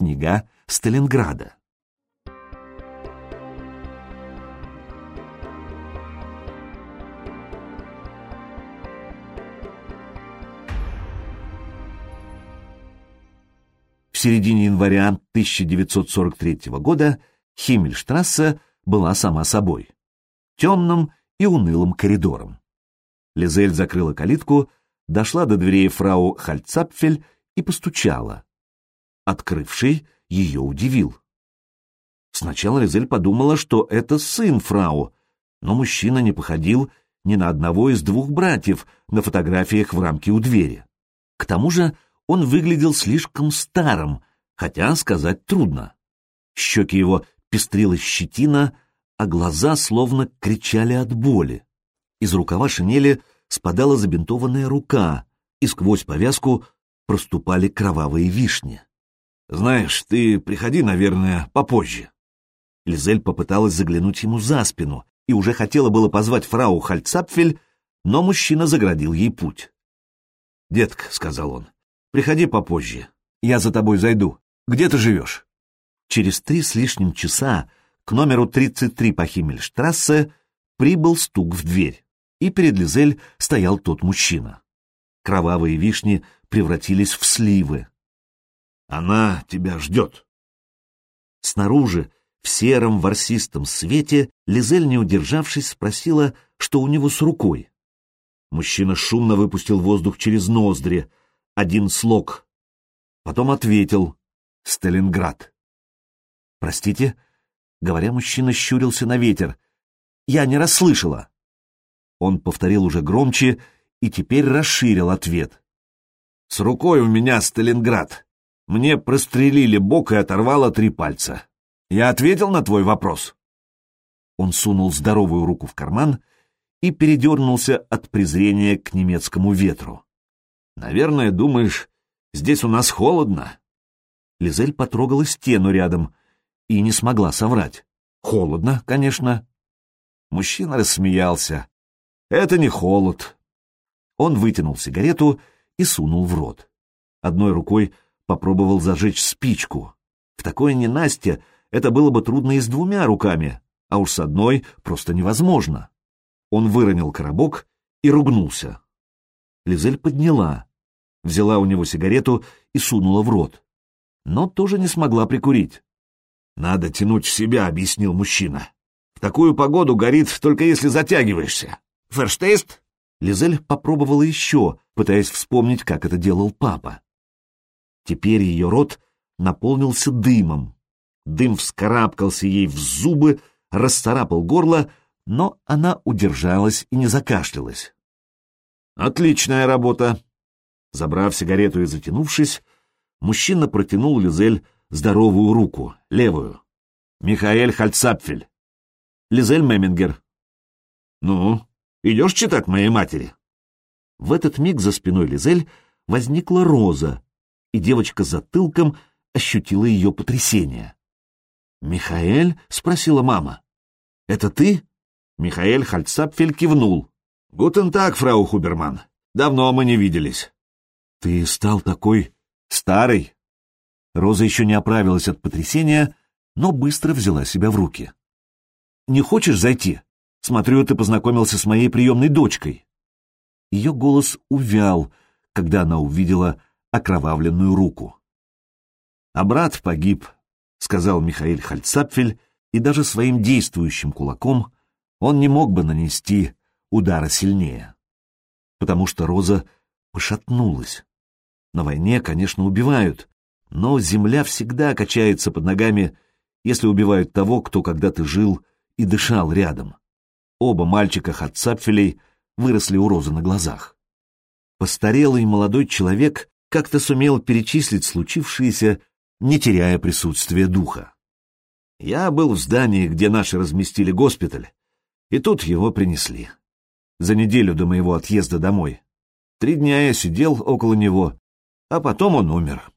снега Сталинграда. В середине января 1943 года Химмельштрассе была сама собой, темным и унылым коридором. Лизель закрыла калитку, дошла до дверей фрау Хальцапфель и постучала. Открывший ее удивил. Сначала Лизель подумала, что это сын фрау, но мужчина не походил ни на одного из двух братьев на фотографиях в рамке у двери. К тому же он выглядел слишком старым, хотя сказать трудно. Щеки его пестрила щетина, а глаза словно кричали от боли. Из рукава шинели спадала забинтованная рука, и сквозь повязку проступали кровавые вишни. «Знаешь, ты приходи, наверное, попозже». Лизель попыталась заглянуть ему за спину и уже хотела было позвать фрау Хальцапфель, но мужчина заградил ей путь. «Детка», — сказал он, — «приходи попозже. Я за тобой зайду. Где ты живешь?» Через три с лишним часа к номеру 33 по Химмельштрассе прибыл стук в дверь, и перед Лизель стоял тот мужчина. Кровавые вишни превратились в сливы. «Она тебя ждет». Снаружи, в сером ворсистом свете, Лизель, не удержавшись, спросила, что у него с рукой. Мужчина шумно выпустил воздух через ноздри, один слог. Потом ответил «Сталинград». «Простите?» — говоря, мужчина щурился на ветер. «Я не расслышала». Он повторил уже громче и теперь расширил ответ. «С рукой у меня Сталинград. Мне прострелили бок и оторвало три пальца. Я ответил на твой вопрос?» Он сунул здоровую руку в карман и передернулся от презрения к немецкому ветру. «Наверное, думаешь, здесь у нас холодно?» Лизель потрогала стену рядом и не смогла соврать. Холодно, конечно. Мужчина рассмеялся. Это не холод. Он вытянул сигарету и сунул в рот. Одной рукой попробовал зажечь спичку. В такое ненастье это было бы трудно и с двумя руками, а уж с одной просто невозможно. Он выронил коробок и ругнулся. Лизель подняла, взяла у него сигарету и сунула в рот, но тоже не смогла прикурить. «Надо тянуть в себя», — объяснил мужчина. «В такую погоду горит, только если затягиваешься. Ферштейст?» Лизель попробовала еще, пытаясь вспомнить, как это делал папа. Теперь ее рот наполнился дымом. Дым вскарабкался ей в зубы, расцарапал горло, но она удержалась и не закашлялась. «Отличная работа!» Забрав сигарету и затянувшись, мужчина протянул Лизель здоровую руку, левую. Михаэль Хальцапфель. Лизель Мемингер. Ну, идешь читать моей матери? В этот миг за спиной Лизель возникла роза, и девочка затылком ощутила ее потрясение. «Михаэль?» — спросила мама. «Это ты?» Михаэль Хальцапфель кивнул. «Гутен так, фрау Хуберман. Давно мы не виделись». «Ты стал такой старый?» Роза еще не оправилась от потрясения, но быстро взяла себя в руки. «Не хочешь зайти? Смотрю, ты познакомился с моей приемной дочкой». Ее голос увял, когда она увидела окровавленную руку. «А брат погиб», — сказал Михаил Хальцапфель, и даже своим действующим кулаком он не мог бы нанести удара сильнее. Потому что Роза пошатнулась. На войне, конечно, убивают, но земля всегда качается под ногами, если убивают того, кто когда-то жил и дышал рядом. Оба мальчика Хатцапфелей выросли у Розы на глазах. Постарелый молодой человек как-то сумел перечислить случившееся, не теряя присутствия духа. Я был в здании, где наши разместили госпиталь, и тут его принесли. За неделю до моего отъезда домой. Три дня я сидел около него, а потом он умер.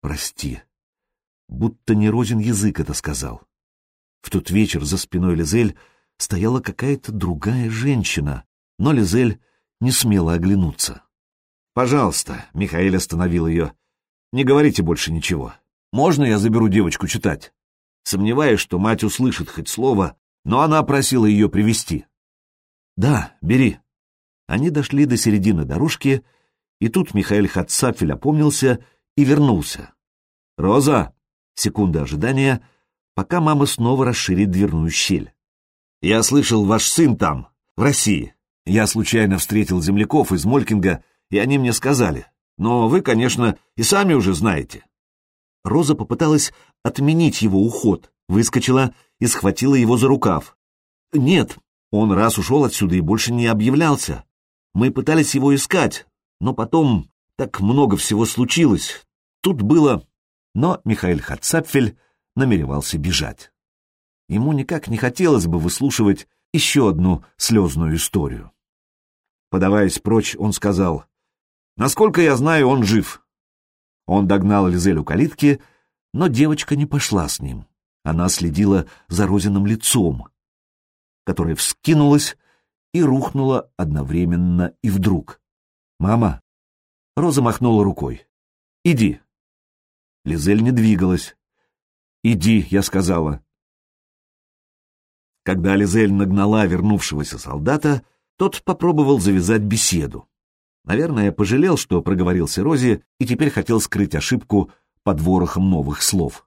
Прости. Будто не Розин язык это сказал. В тот вечер за спиной Лизель стояла какая-то другая женщина, но Лизель не смела оглянуться. «Пожалуйста», — Михаил остановил ее, не говорите больше ничего. Можно я заберу девочку читать? Сомневаюсь, что мать услышит хоть слово, но она просила ее привести. Да, бери. Они дошли до середины дорожки, и тут Михаил Хацапфель опомнился и вернулся. «Роза!» Секунда ожидания, пока мама снова расширит дверную щель. «Я слышал, ваш сын там, в России. Я случайно встретил земляков из Молькинга, и они мне сказали. Но вы, конечно, и сами уже знаете». Роза попыталась отменить его уход, выскочила и схватила его за рукав. «Нет, он раз ушел отсюда и больше не объявлялся. Мы пытались его искать, но потом так много всего случилось. Тут было но Михаил Хацапфель намеревался бежать. Ему никак не хотелось бы выслушивать еще одну слезную историю. Подаваясь прочь, он сказал, «Насколько я знаю, он жив». Он догнал Лизель у калитки, но девочка не пошла с ним. Она следила за Розиным лицом, которое вскинулось и рухнуло одновременно и вдруг. «Мама!» Роза махнула рукой. «Иди, Лизель не двигалась. «Иди», — я сказала. Когда Лизель нагнала вернувшегося солдата, тот попробовал завязать беседу. Наверное, пожалел, что проговорился Розе, и теперь хотел скрыть ошибку под ворохом новых слов.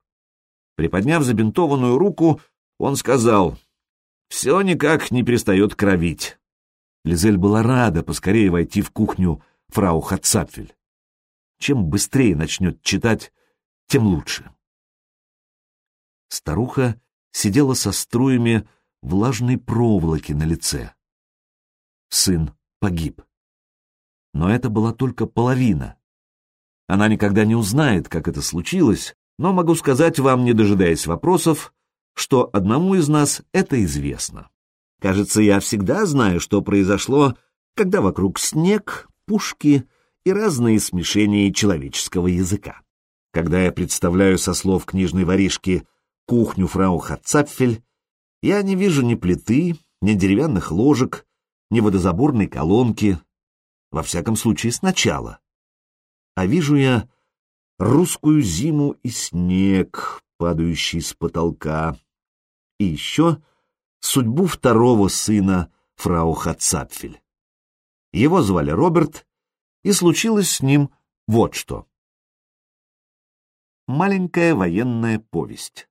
Приподняв забинтованную руку, он сказал, «Все никак не перестает кровить». Лизель была рада поскорее войти в кухню фрау Хацапфель. Чем быстрее начнет читать, тем лучше. Старуха сидела со струями влажной проволоки на лице. Сын погиб. Но это была только половина. Она никогда не узнает, как это случилось, но могу сказать вам, не дожидаясь вопросов, что одному из нас это известно. Кажется, я всегда знаю, что произошло, когда вокруг снег, пушки и разные смешения человеческого языка. Когда я представляю со слов книжной воришки кухню фрау Хацапфель, я не вижу ни плиты, ни деревянных ложек, ни водозаборной колонки, во всяком случае сначала. А вижу я русскую зиму и снег, падающий с потолка, и еще судьбу второго сына фрау Хацапфель. Его звали Роберт, и случилось с ним вот что маленькая военная повесть.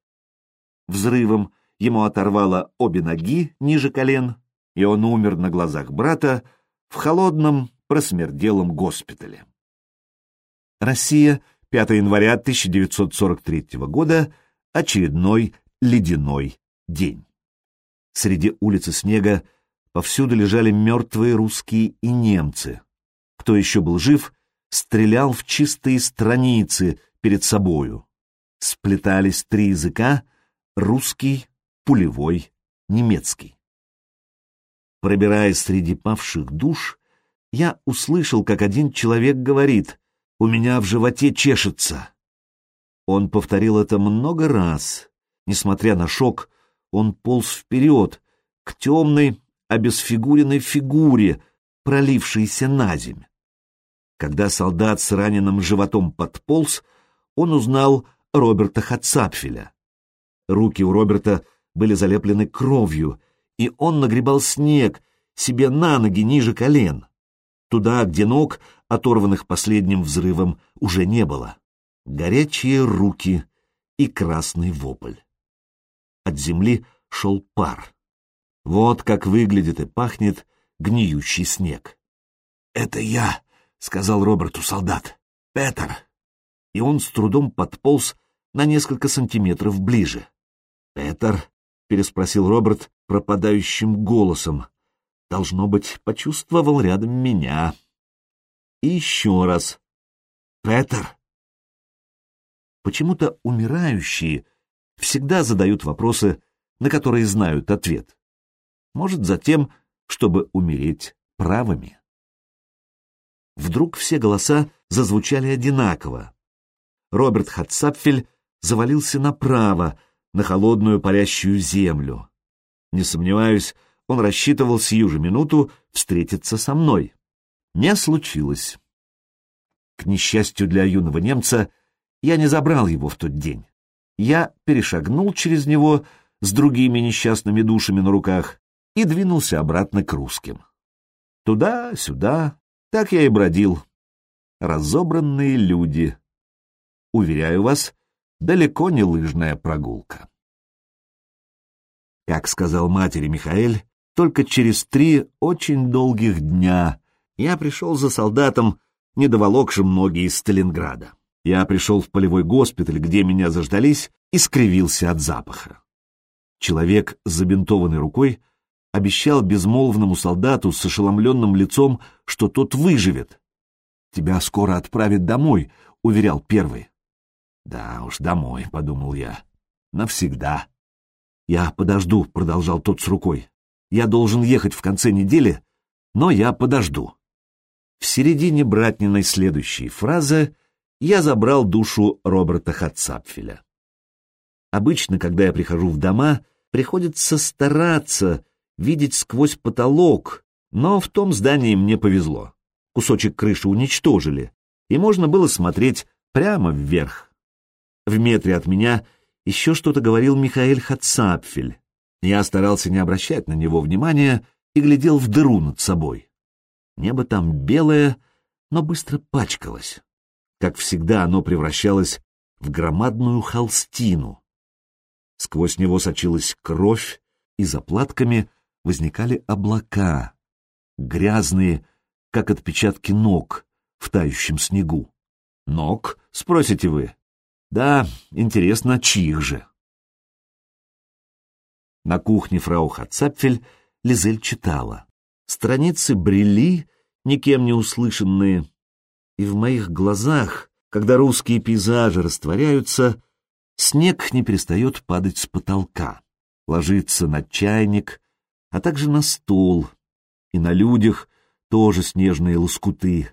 Взрывом ему оторвало обе ноги ниже колен, и он умер на глазах брата в холодном, просмерделом госпитале. Россия, 5 января 1943 года, очередной ледяной день. Среди улицы снега повсюду лежали мертвые русские и немцы. Кто еще был жив, стрелял в чистые страницы, перед собою. Сплетались три языка — русский, пулевой, немецкий. Пробираясь среди павших душ, я услышал, как один человек говорит «У меня в животе чешется». Он повторил это много раз. Несмотря на шок, он полз вперед, к темной, обесфигуренной фигуре, пролившейся на земь. Когда солдат с раненым животом подполз, он узнал Роберта Хацапфеля. Руки у Роберта были залеплены кровью, и он нагребал снег себе на ноги ниже колен, туда, где ног, оторванных последним взрывом, уже не было. Горячие руки и красный вопль. От земли шел пар. Вот как выглядит и пахнет гниющий снег. «Это я», — сказал Роберту солдат. «Петер, и он с трудом подполз на несколько сантиметров ближе. «Петер?» — переспросил Роберт пропадающим голосом. «Должно быть, почувствовал рядом меня». И еще раз. «Петер?» Почему-то умирающие всегда задают вопросы, на которые знают ответ. Может, затем, чтобы умереть правыми. Вдруг все голоса зазвучали одинаково, Роберт Хацапфель завалился направо, на холодную парящую землю. Не сомневаюсь, он рассчитывал сию же минуту встретиться со мной. Не случилось. К несчастью для юного немца, Я не забрал его в тот день. Я перешагнул через него с другими несчастными душами на руках и двинулся обратно к русским. Туда-сюда, так я и бродил. Разобранные люди. Уверяю вас, далеко не лыжная прогулка. Как сказал матери Михаэль, только через три очень долгих дня я пришел за солдатом, не доволокшим ноги из Сталинграда. Я пришел в полевой госпиталь, где меня заждались, и скривился от запаха. Человек с забинтованной рукой обещал безмолвному солдату с ошеломленным лицом, что тот выживет. «Тебя скоро отправят домой», — уверял первый. «Да уж, домой», — подумал я. «Навсегда». «Я подожду», — продолжал тот с рукой. «Я должен ехать в конце недели, но я подожду». В середине братниной следующей фразы я забрал душу Роберта Хатцапфеля. Обычно, когда я прихожу в дома, приходится стараться видеть сквозь потолок, но в том здании мне повезло. Кусочек крыши уничтожили, и можно было смотреть прямо вверх. В метре от меня еще что-то говорил Михаил Хацапфель. Я старался не обращать на него внимания и глядел в дыру над собой. Небо там белое, но быстро пачкалось. Как всегда, оно превращалось в громадную холстину. Сквозь него сочилась кровь, и заплатками возникали облака, грязные, как отпечатки ног в тающем снегу. Ног, спросите вы? Да, интересно, чьих же? На кухне фрау Хацапфель Лизель читала. Страницы брели, никем не услышанные, и в моих глазах, когда русские пейзажи растворяются, снег не перестает падать с потолка, ложится на чайник, а также на стол, и на людях тоже снежные лоскуты,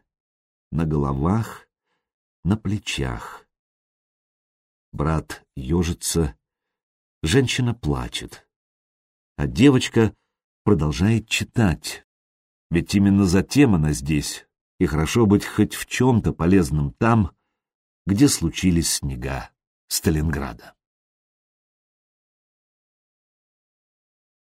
на головах, на плечах. Брат ежится, женщина плачет, а девочка продолжает читать. Ведь именно затем она здесь, и хорошо быть хоть в чем-то полезным там, где случились снега Сталинграда.